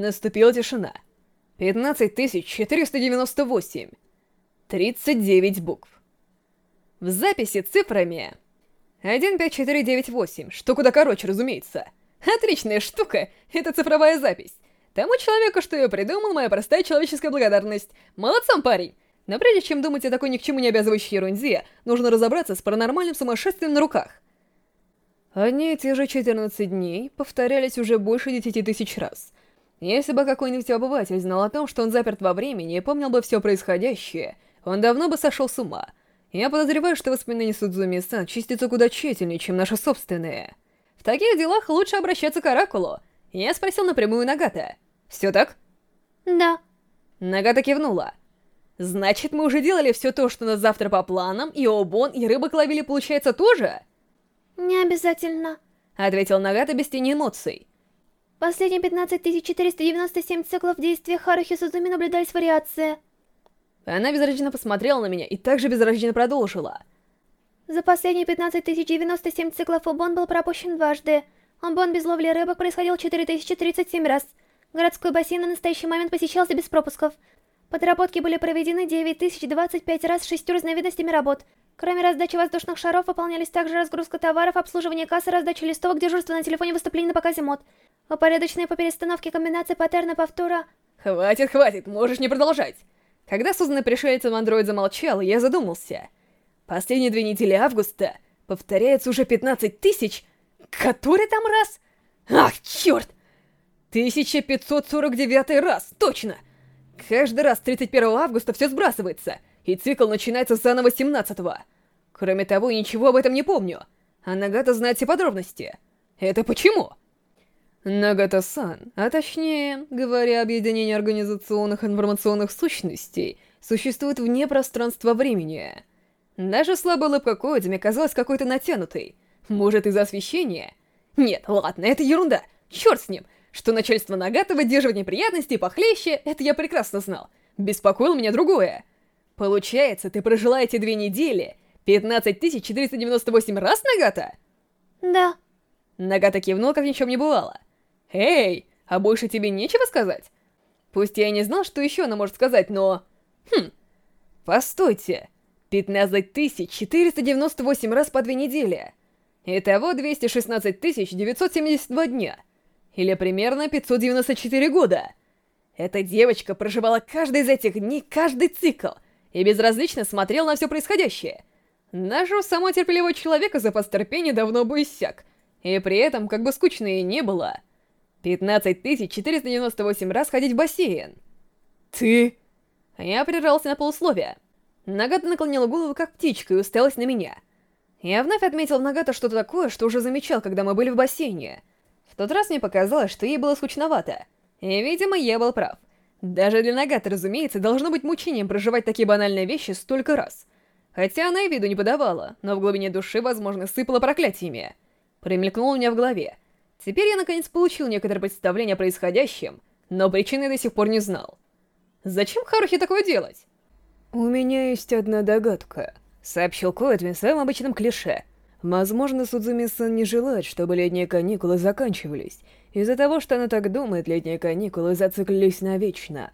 Наступила тишина. 15498. 39 букв. В записи цифрами 15498, что куда короче, разумеется. Отличная штука, это цифровая запись. Тому человеку, что ее придумал, моя простая человеческая благодарность. Молодцом, парень! Но прежде чем думать о такой ни к чему не обязывающей ерунде, нужно разобраться с паранормальным сумасшествием на руках. Одни и те же 14 дней повторялись уже больше 10 тысяч раз. Если бы какой-нибудь обыватель знал о том, что он заперт во времени и помнил бы все происходящее, он давно бы сошел с ума. Я подозреваю, что воспоминания Судзуми-сан чистятся куда тщательнее, чем наши собственные. В таких делах лучше обращаться к Оракулу. Я спросил напрямую Нагата. «Все так?» Да. Нагата кивнула. «Значит, мы уже делали все то, что на завтра по планам, и Обон, и рыбок ловили, получается, тоже?» «Не обязательно», — ответил Нагата без тени эмоций. «Последние 15497 циклов действия Харухи Сузуми наблюдались вариации». Она безразлично посмотрела на меня и также безразлично продолжила. За последние 15097 циклов Обон был пропущен дважды. Обон без ловли рыбок происходил 4037 раз. Городской бассейн на настоящий момент посещался без пропусков. Подработки были проведены 9025 раз с шестью разновидностями работ. Кроме раздачи воздушных шаров, выполнялись также разгрузка товаров, обслуживание кассы, раздача листовок, дежурство на телефоне, выступление на показе мод. Упорядоченные по перестановке комбинации паттерна повтора... Хватит, хватит, можешь не продолжать. Когда созданный пришельцем андроид замолчал, я задумался. Последние две недели августа повторяется уже 15 тысяч... Который там раз? Ах, черт! 1549 раз, точно! Каждый раз 31 августа все сбрасывается, и цикл начинается заново 17-го. Кроме того, ничего об этом не помню. А Нагата знает все подробности. Это почему? Нагата-сан, а точнее, говоря объединение организационных информационных сущностей, существует вне пространства-времени. Даже слабая улыбка Коидзами казалась какой-то натянутой. Может, из-за освещения? Нет, ладно, это ерунда. Черт с ним. Что начальство Нагата выдерживает неприятности похлеще, это я прекрасно знал. Беспокоило меня другое. Получается, ты прожила эти две недели 15498 раз, Нагата? Да. Нагата кивнул, как ни чем не бывало. Эй, а больше тебе нечего сказать? Пусть я и не знал, что еще она может сказать, но... Хм, постойте. 15498 раз по две недели. Итого 216 972 дня. Или примерно 594 года. Эта девочка проживала каждый из этих дней, каждый цикл — и безразлично смотрел на все происходящее. Нашего самого терпеливого человека запас терпения давно бы иссяк, и при этом, как бы скучно и не было, 15498 раз ходить в бассейн. Ты... Я прервался на полусловие. Нагата наклонила голову, как птичка, и уставилась на меня. Я вновь отметил в Нагата что-то такое, что уже замечал, когда мы были в бассейне. В тот раз мне показалось, что ей было скучновато. И, видимо, я был прав. Даже для Нагата, разумеется, должно быть мучением проживать такие банальные вещи столько раз. Хотя она и виду не подавала, но в глубине души, возможно, сыпала проклятиями. Промелькнуло у меня в голове. Теперь я наконец получил некоторое представление о происходящем, но причины до сих пор не знал. Зачем Харухи такое делать? «У меня есть одна догадка», — сообщил Коэтвин своим обычным клише. «Возможно, Судзуми-сан не желает, чтобы летние каникулы заканчивались, из-за того, что она так думает, летние каникулы зациклились навечно.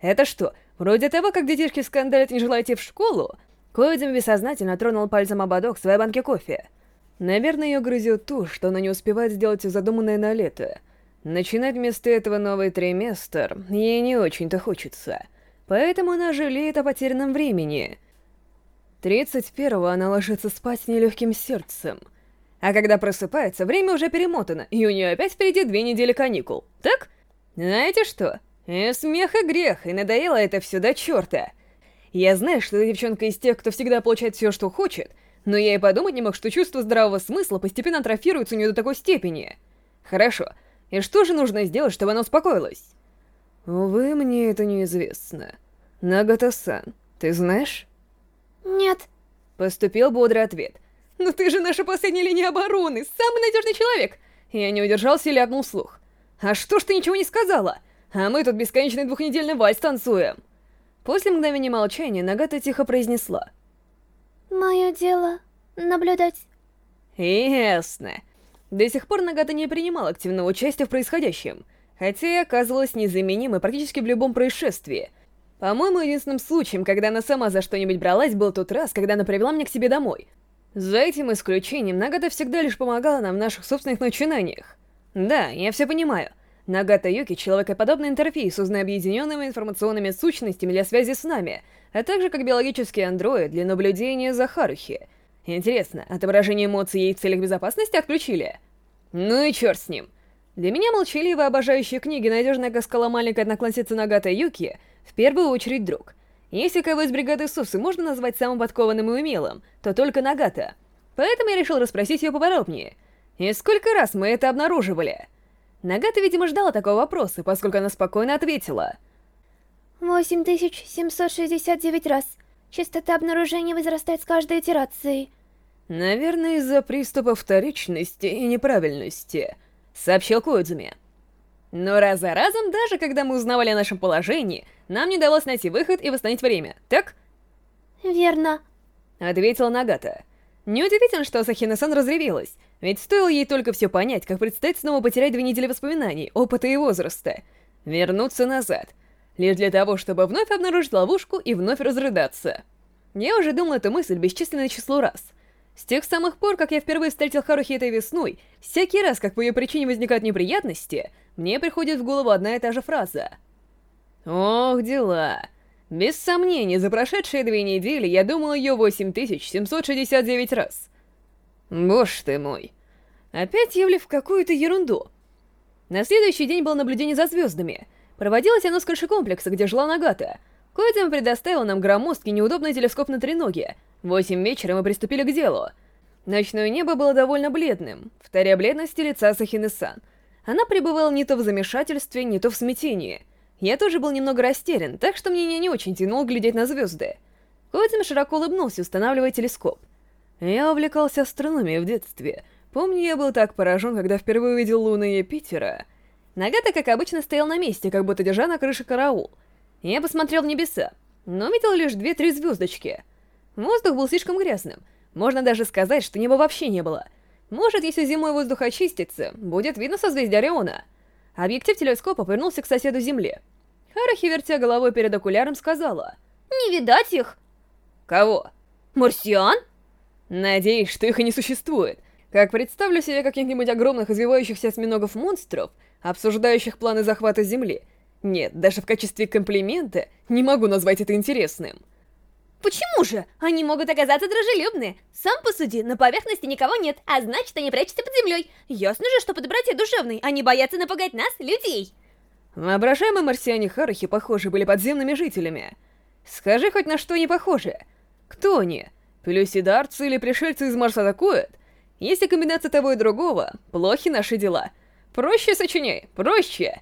Это что, вроде того, как детишки скандалят, не желая в школу? Коидзим бессознательно тронул пальцем ободок своей банки кофе. Наверное, ее грызет то, что она не успевает сделать задуманное на лето. Начинать вместо этого новый триместр ей не очень-то хочется. Поэтому она жалеет о потерянном времени. 31-го она ложится спать с нелегким сердцем — а когда просыпается, время уже перемотано, и у нее опять впереди две недели каникул. Так? Знаете что? И смех, и грех, и надоело это все до черта. Я знаю, что девчонка из тех, кто всегда получает все, что хочет, но я и подумать не мог, что чувство здравого смысла постепенно атрофируется у нее до такой степени. Хорошо, и что же нужно сделать, чтобы она успокоилась? Увы, мне это неизвестно. Нагата-сан, ты знаешь? Нет. Поступил бодрый ответ — «Но ты же наша последняя линия обороны, самый надежный человек!» Я не удержался и ляпнул слух. «А что ж ты ничего не сказала? А мы тут бесконечный двухнедельный вальс танцуем!» После мгновения молчания Нагата тихо произнесла. «Мое дело — наблюдать». Ясно. До сих пор Нагата не принимал активного участия в происходящем. хотя и оказывалась незаменимой практически в любом происшествии. По-моему, единственным случаем, когда она сама за что-нибудь бралась, был тот раз, когда она привела меня к себе домой. За этим исключением, Нагата всегда лишь помогала нам в наших собственных начинаниях. Да, я все понимаю. Нагата Юки — человекоподобный интерфейс, созданный объединенными информационными сущностями для связи с нами, а также как биологический андроид для наблюдения за Харухи. Интересно, отображение эмоций ей в целях безопасности отключили? Ну и черт с ним. Для меня молчаливая обожающая книги «Надежная как скала маленькая одноклассница Нагата Юки» в первую очередь друг. Если кого из бригады Сусы можно назвать самым подкованным и умелым, то только Нагата. Поэтому я решил расспросить ее поподробнее. И сколько раз мы это обнаруживали? Нагата, видимо, ждала такого вопроса, поскольку она спокойно ответила. 8769 раз. Частота обнаружения возрастает с каждой итерацией. Наверное, из-за приступа вторичности и неправильности, сообщил Коидзуми. Но раз за разом, даже когда мы узнавали о нашем положении, нам не удалось найти выход и восстановить время, так? Верно. Ответила Нагата. Неудивительно, что Асахина-сан разревелась, ведь стоило ей только все понять, как предстоит снова потерять две недели воспоминаний, опыта и возраста. Вернуться назад. Лишь для того, чтобы вновь обнаружить ловушку и вновь разрыдаться. Я уже думал эту мысль бесчисленное число раз — с тех самых пор, как я впервые встретил Харухи этой весной, всякий раз, как по ее причине возникают неприятности, мне приходит в голову одна и та же фраза. Ох, дела. Без сомнений, за прошедшие две недели я думал ее 8769 раз. Боже ты мой. Опять явли в какую-то ерунду. На следующий день было наблюдение за звездами. Проводилось оно с крыши комплекса, где жила Нагата. Коидзам предоставил нам громоздкий неудобный телескоп на треноге — восемь вечера мы приступили к делу. Ночное небо было довольно бледным, вторя бледности лица Сахины-сан. Она пребывала не то в замешательстве, не то в смятении. Я тоже был немного растерян, так что мне не очень тянул глядеть на звезды. Коидзам широко улыбнулся, устанавливая телескоп. Я увлекался астрономией в детстве. Помню, я был так поражен, когда впервые увидел луны Юпитера. Нагата, как обычно, стоял на месте, как будто держа на крыше караул. Я посмотрел в небеса, но видел лишь две-три звездочки — Воздух был слишком грязным. Можно даже сказать, что неба вообще не было. Может, если зимой воздух очистится, будет видно созвездие Ориона. Объектив телескопа повернулся к соседу Земле. Харахи, вертя головой перед окуляром, сказала. «Не видать их!» «Кого?» «Марсиан?» «Надеюсь, что их и не существует. Как представлю себе каких-нибудь огромных извивающихся осьминогов-монстров, обсуждающих планы захвата Земли. Нет, даже в качестве комплимента не могу назвать это интересным». Почему же? Они могут оказаться дружелюбны. Сам посуди, на поверхности никого нет, а значит, они прячутся под землей. Ясно же, что по доброте душевной они боятся напугать нас, людей. Воображаемые марсиане Харахи, похоже, были подземными жителями. Скажи хоть на что они похожи. Кто они? Плюсидарцы или пришельцы из Марса атакуют? Если комбинация того и другого, плохи наши дела. Проще сочиняй, проще.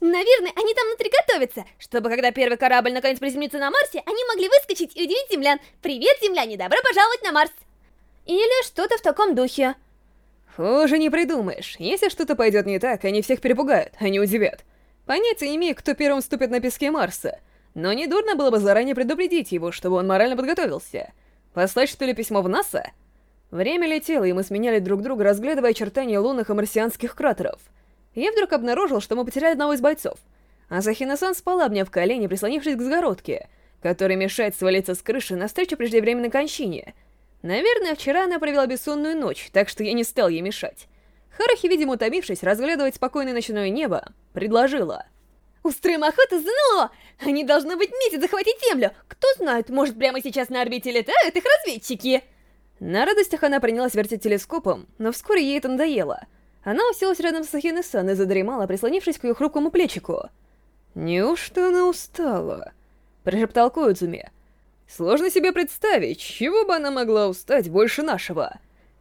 Наверное, они там внутри готовятся, чтобы когда первый корабль наконец приземлится на Марсе, они могли выскочить и удивить землян. «Привет, земляне, добро пожаловать на Марс!» Или что-то в таком духе. Хуже не придумаешь. Если что-то пойдет не так, они всех перепугают, они удивят. Понятия не имею, кто первым ступит на песке Марса. Но не дурно было бы заранее предупредить его, чтобы он морально подготовился. Послать, что ли, письмо в НАСА? Время летело, и мы сменяли друг друга, разглядывая очертания лунных и марсианских кратеров — я вдруг обнаружил, что мы потеряли одного из бойцов. Асахина-сан спала, обняв колени, прислонившись к загородке, которая мешает свалиться с крыши навстречу преждевременной кончине. Наверное, вчера она провела бессонную ночь, так что я не стал ей мешать. Харахи, видимо, утомившись разглядывать спокойное ночное небо, предложила. «Устроим охоту за! Они должны быть вместе захватить Землю! Кто знает, может, прямо сейчас на орбите летают их разведчики!» На радостях она принялась вертеть телескопом, но вскоре ей это надоело — она уселась рядом с Ахины-сан и задремала, прислонившись к ее хрупкому плечику. «Неужто она устала?» — прошептал Коидзуми. «Сложно себе представить, чего бы она могла устать больше нашего?»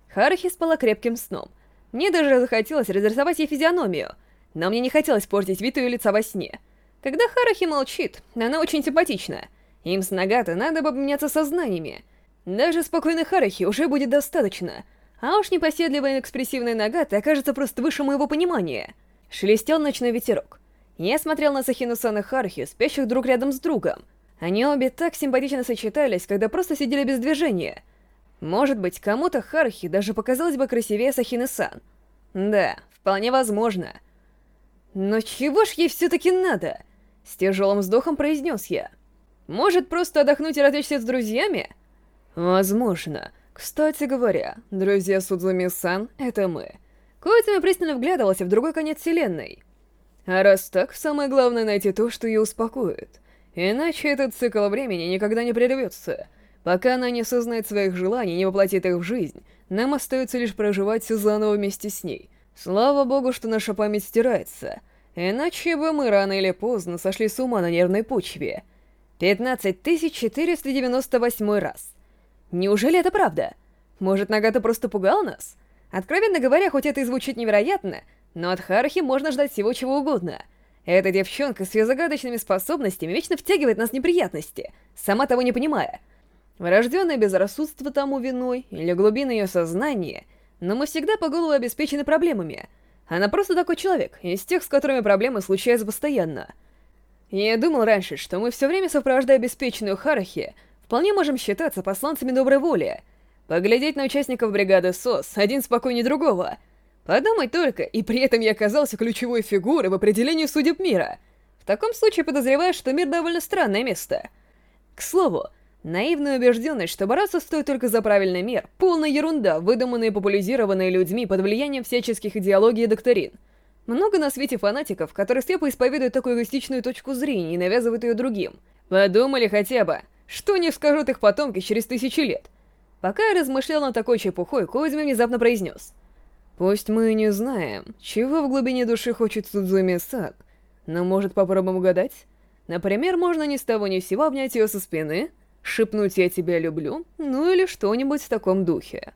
Харахи спала крепким сном. Мне даже захотелось разрисовать ей физиономию, но мне не хотелось портить вид ее лица во сне. Когда Харахи молчит, она очень симпатична. Им с Нагата надо бы обменяться сознаниями. Даже спокойной Харахи уже будет достаточно — а уж непоседливая экспрессивная Нагата окажется просто выше моего понимания. Шелестел ночной ветерок. Я смотрел на Сахину-сан и Хархи, спящих друг рядом с другом. Они обе так симпатично сочетались, когда просто сидели без движения. Может быть, кому-то Хархи даже показалось бы красивее Сахины-сан. Да, вполне возможно. Но чего ж ей все-таки надо? С тяжелым вздохом произнес я. Может, просто отдохнуть и развлечься с друзьями? Возможно. Кстати говоря, друзья Судзуми-сан — это мы. Коэтами пристально вглядывался в другой конец вселенной. А раз так, самое главное найти то, что ее успокоит. Иначе этот цикл времени никогда не прервется. Пока она не осознает своих желаний, не воплотит их в жизнь, нам остается лишь проживать все заново вместе с ней. Слава богу, что наша память стирается. Иначе бы мы рано или поздно сошли с ума на нервной почве. 15498 раз. Неужели это правда? Может, Нагата просто пугал нас? Откровенно говоря, хоть это и звучит невероятно, но от Харахи можно ждать всего чего угодно. Эта девчонка с ее загадочными способностями вечно втягивает нас в неприятности, сама того не понимая. Врожденное безрассудство тому виной или глубина ее сознания, но мы всегда по голову обеспечены проблемами. Она просто такой человек, из тех, с которыми проблемы случаются постоянно. Я думал раньше, что мы все время сопровождая обеспеченную Харахи, вполне можем считаться посланцами доброй воли. Поглядеть на участников бригады СОС, один спокойнее другого — Подумать только, и при этом я оказался ключевой фигурой в определении судеб мира. В таком случае подозреваю, что мир довольно странное место. К слову, наивная убежденность, что бороться стоит только за правильный мир, полная ерунда, выдуманная и популяризированная людьми под влиянием всяческих идеологий и доктрин. Много на свете фанатиков, которые слепо исповедуют такую эгоистичную точку зрения и навязывают ее другим. Подумали хотя бы, что не скажут их потомки через тысячи лет. Пока я размышлял над такой чепухой, Козьми внезапно произнес — Пусть мы и не знаем, чего в глубине души хочет Судзуми-сан, но может попробуем угадать? Например, можно ни с того ни с сего обнять ее со спины, шепнуть «я тебя люблю», ну или что-нибудь в таком духе.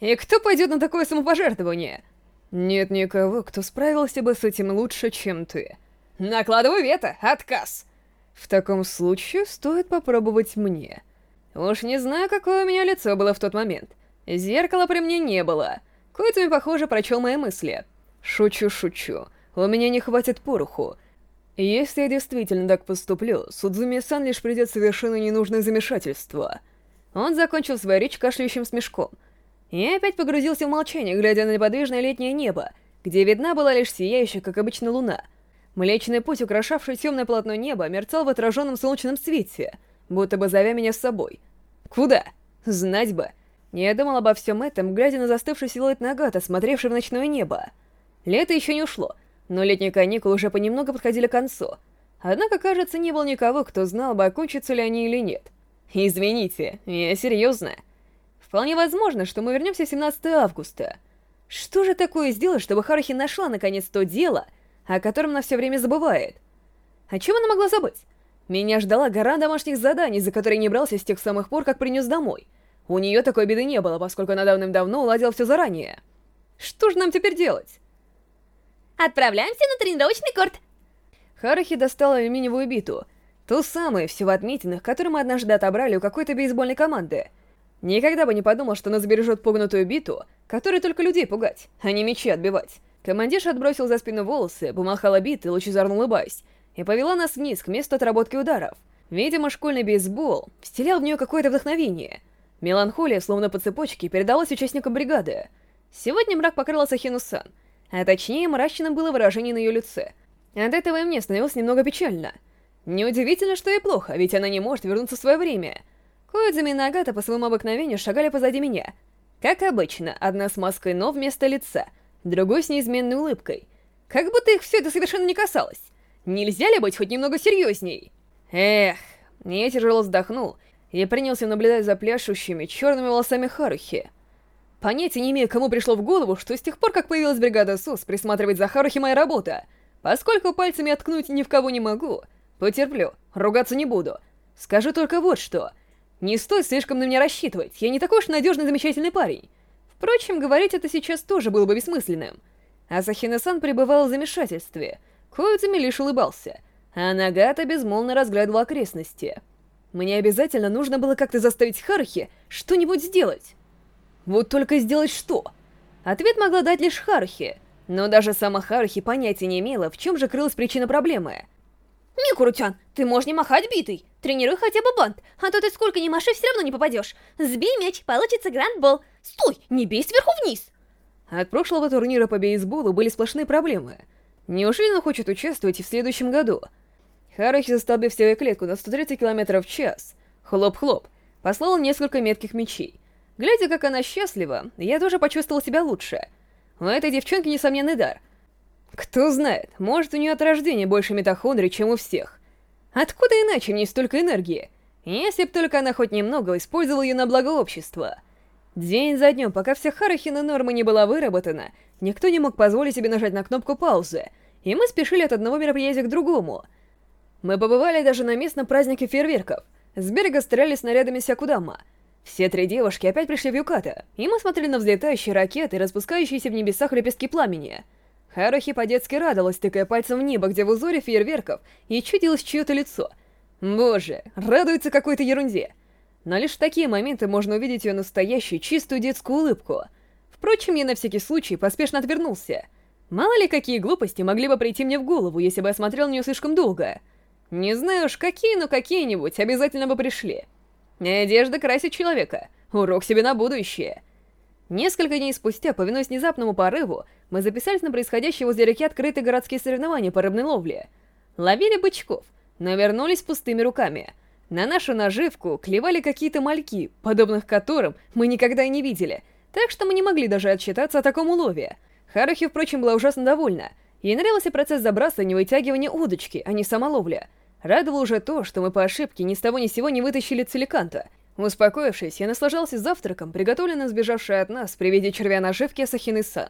И кто пойдет на такое самопожертвование? Нет никого, кто справился бы с этим лучше, чем ты. Накладываю вето, отказ! В таком случае стоит попробовать мне. Уж не знаю, какое у меня лицо было в тот момент. Зеркала при мне не было — Коэтами, похоже, прочел мои мысли. Шучу-шучу. У меня не хватит пороху. Если я действительно так поступлю, Судзуми-сан лишь придет совершенно ненужное замешательство. Он закончил свою речь кашляющим смешком. Я опять погрузился в молчание, глядя на неподвижное летнее небо, где видна была лишь сияющая, как обычно, луна. Млечный путь, украшавший темное полотно неба, мерцал в отраженном солнечном свете, будто бы зовя меня с собой. Куда? Знать бы. Я думал обо всем этом, глядя на застывший силуэт Нагата, смотревший в ночное небо. Лето еще не ушло, но летние каникулы уже понемногу подходили к концу. Однако, кажется, не было никого, кто знал бы, окончатся ли они или нет. Извините, я серьезно. Вполне возможно, что мы вернемся 17 августа. Что же такое сделать, чтобы Харахи нашла наконец то дело, о котором она все время забывает? О чем она могла забыть? Меня ждала гора домашних заданий, за которые не брался с тех самых пор, как принес домой — у нее такой беды не было, поскольку она давным-давно уладила все заранее. Что же нам теперь делать? Отправляемся на тренировочный корт. Харахи достала алюминиевую биту. Ту самую, всего отметенных, которую мы однажды отобрали у какой-то бейсбольной команды. Никогда бы не подумал, что она забережет погнутую биту, которой только людей пугать, а не мечи отбивать. Командирша отбросил за спину волосы, помахала битой, лучезарно улыбаясь, и повела нас вниз к месту отработки ударов. Видимо, школьный бейсбол вселял в нее какое-то вдохновение — Меланхолия, словно по цепочке, передалась участникам бригады. Сегодня мрак покрыл Асахину-сан, а точнее, мрачным было выражение на ее лице. От этого и мне становилось немного печально. Неудивительно, что ей плохо, ведь она не может вернуться в свое время. Коидзами и Нагата по своему обыкновению шагали позади меня. Как обычно, одна с маской «но» вместо лица, другой с неизменной улыбкой. Как будто их все это совершенно не касалось. Нельзя ли быть хоть немного серьезней? Эх, я тяжело вздохнул я принялся наблюдать за пляшущими черными волосами Харухи. Понятия не имею, кому пришло в голову, что с тех пор, как появилась бригада СУС, присматривать за Харухи моя работа. Поскольку пальцами откнуть ни в кого не могу, потерплю, ругаться не буду. Скажу только вот что. Не стоит слишком на меня рассчитывать, я не такой уж надежный замечательный парень. Впрочем, говорить это сейчас тоже было бы бессмысленным. Асахина-сан пребывал в замешательстве. Коидзами лишь улыбался, а Нагата безмолвно разглядывал окрестности. Мне обязательно нужно было как-то заставить Харухи что-нибудь сделать. Вот только сделать что? Ответ могла дать лишь Харухи, но даже сама Харухи понятия не имела, в чем же крылась причина проблемы. Микуру-чан, ты можешь не махать битой. Тренируй хотя бы бант, а то ты сколько ни маши, все равно не попадешь. Сбей мяч, получится грандбол. Стой, не бей сверху вниз. От прошлого турнира по бейсболу были сплошные проблемы. Неужели он хочет участвовать и в следующем году? Харахи, застолбив себе клетку на 130 км в час, хлоп-хлоп, послал несколько метких мечей. Глядя, как она счастлива, я тоже почувствовал себя лучше. У этой девчонки несомненный дар. Кто знает, может у нее от рождения больше митохондрий, чем у всех. Откуда иначе мне столько энергии? Если б только она хоть немного использовала ее на благо общества. День за днем, пока вся Харахина норма не была выработана, никто не мог позволить себе нажать на кнопку паузы, и мы спешили от одного мероприятия к другому. Мы побывали даже на местном празднике фейерверков. С берега стреляли снарядами Сякудама. Все три девушки опять пришли в Юката, и мы смотрели на взлетающие ракеты, распускающиеся в небесах лепестки пламени. Харухи по-детски радовалась, тыкая пальцем в небо, где в узоре фейерверков и чудилось чье-то лицо. Боже, радуется какой-то ерунде. Но лишь в такие моменты можно увидеть ее настоящую, чистую детскую улыбку. Впрочем, я на всякий случай поспешно отвернулся. Мало ли какие глупости могли бы прийти мне в голову, если бы я смотрел на нее слишком долго. Не знаю уж какие, но какие-нибудь обязательно бы пришли. Одежда красит человека. Урок себе на будущее. Несколько дней спустя, повинуясь внезапному порыву, мы записались на происходящие возле реки открытые городские соревнования по рыбной ловле. Ловили бычков, но вернулись пустыми руками. На нашу наживку клевали какие-то мальки, подобных которым мы никогда и не видели, так что мы не могли даже отчитаться о таком улове. Харухи, впрочем, была ужасно довольна. Ей нравился процесс забрасывания и вытягивания удочки, а не сама ловля. Радовало уже то, что мы по ошибке ни с того ни сего не вытащили целиканта. Успокоившись, я наслаждался завтраком, приготовленным сбежавшей от нас при виде червя наживки Асахины-сан.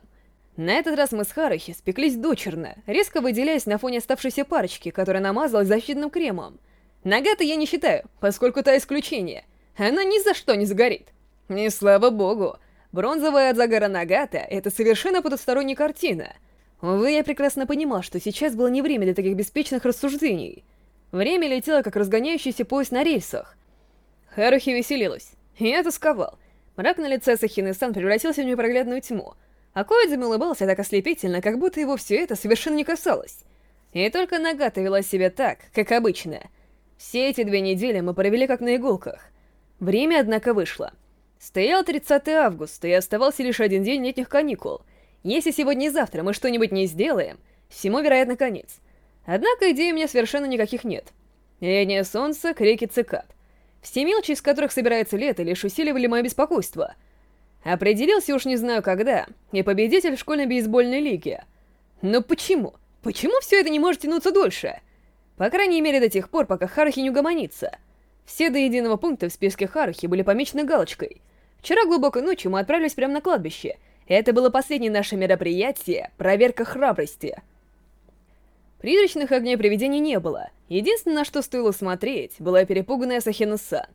На этот раз мы с Харахи спеклись дочерно, резко выделяясь на фоне оставшейся парочки, которая намазалась защитным кремом. Нагата я не считаю, поскольку та исключение. Она ни за что не загорит. И слава богу, бронзовая от загара Нагата — это совершенно потусторонняя картина. Увы, я прекрасно понимал, что сейчас было не время для таких беспечных рассуждений. Время летело, как разгоняющийся поезд на рельсах. Харухи веселилась. Я тосковал. Мрак на лице Сахины-сан превратился в непроглядную тьму. А Коидзами улыбался так ослепительно, как будто его все это совершенно не касалось. И только Нагата вела себя так, как обычно. Все эти две недели мы провели как на иголках. Время, однако, вышло. Стоял 30 августа, и оставался лишь один день летних каникул. Если сегодня и завтра мы что-нибудь не сделаем, всему, вероятно, конец. Однако идей у меня совершенно никаких нет. Летнее солнце, крики цикад. Все мелочи, из которых собирается лето, лишь усиливали мое беспокойство. Определился уж не знаю когда, и победитель в школьной бейсбольной лиге. Но почему? Почему все это не может тянуться дольше? По крайней мере до тех пор, пока Харахи не угомонится. Все до единого пункта в списке Харахи были помечены галочкой. Вчера глубокой ночью мы отправились прямо на кладбище. Это было последнее наше мероприятие, проверка храбрости. Призрачных огней привидений не было. Единственное, на что стоило смотреть, была перепуганная Сахина-сан.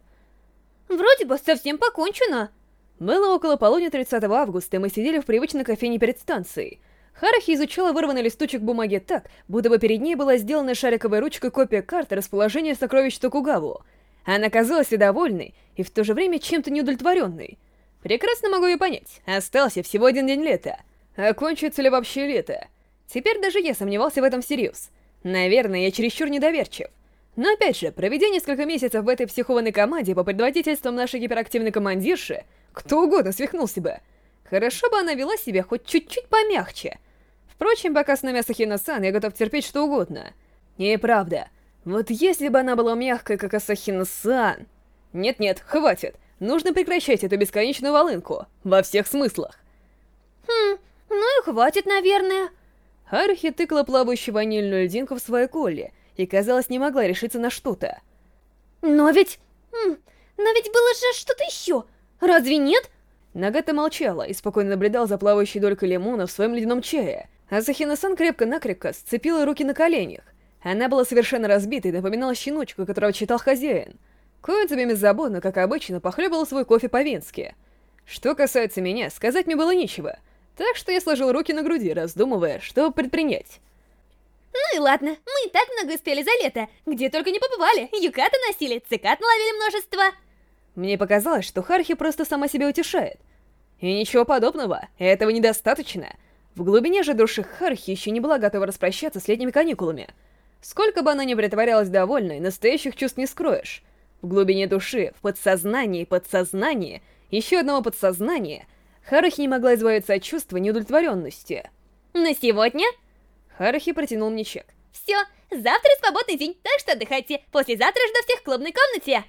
«Вроде бы совсем покончено!» Было около полудня 30 августа, и мы сидели в привычной кофейне перед станцией. Харахи изучала вырванный листочек бумаги так, будто бы перед ней была сделана шариковой ручкой копия карты расположения сокровищ Токугаву. Она казалась и довольной, и в то же время чем-то неудовлетворенной. Прекрасно могу ее понять. Остался всего один день лета. Окончится ли вообще лето? Теперь даже я сомневался в этом всерьез. Наверное, я чересчур недоверчив. Но опять же, проведя несколько месяцев в этой психованной команде по предводительством нашей гиперактивной командирши, кто угодно свихнулся бы. Хорошо бы она вела себя хоть чуть-чуть помягче. Впрочем, пока с нами Асахина-сан, я готов терпеть что угодно. И правда, вот если бы она была мягкой, как Асахина-сан... Нет-нет, хватит. Нужно прекращать эту бесконечную волынку. Во всех смыслах. Хм, ну и хватит, наверное. Харухи тыкала плавающую ванильную льдинку в свою колли и, казалось, не могла решиться на что-то. «Но ведь... но ведь было же что-то еще! Разве нет?» Нагата молчала и спокойно наблюдал за плавающей долькой лимона в своем ледяном чае, а Захина-сан крепко-накрепко сцепила руки на коленях. Она была совершенно разбита и напоминала щеночку, которого читал хозяин. Коидзуми беззаботно, как обычно, похлебывал свой кофе по-венски. Что касается меня, сказать мне было нечего — так что я сложил руки на груди, раздумывая, что предпринять. Ну и ладно, мы и так много успели за лето. Где только не побывали. Юката носили, цикад наловили множество. Мне показалось, что Хархи просто сама себя утешает. И ничего подобного, этого недостаточно. В глубине же души Хархи еще не была готова распрощаться с летними каникулами. Сколько бы она ни притворялась довольной, настоящих чувств не скроешь. В глубине души, в подсознании, подсознании, еще одного подсознания — Харахи не могла избавиться от чувства неудовлетворенности. «На сегодня?» Харахи протянул мне чек. Все, завтра свободный день, так что отдыхайте. Послезавтра жду всех в клубной комнате.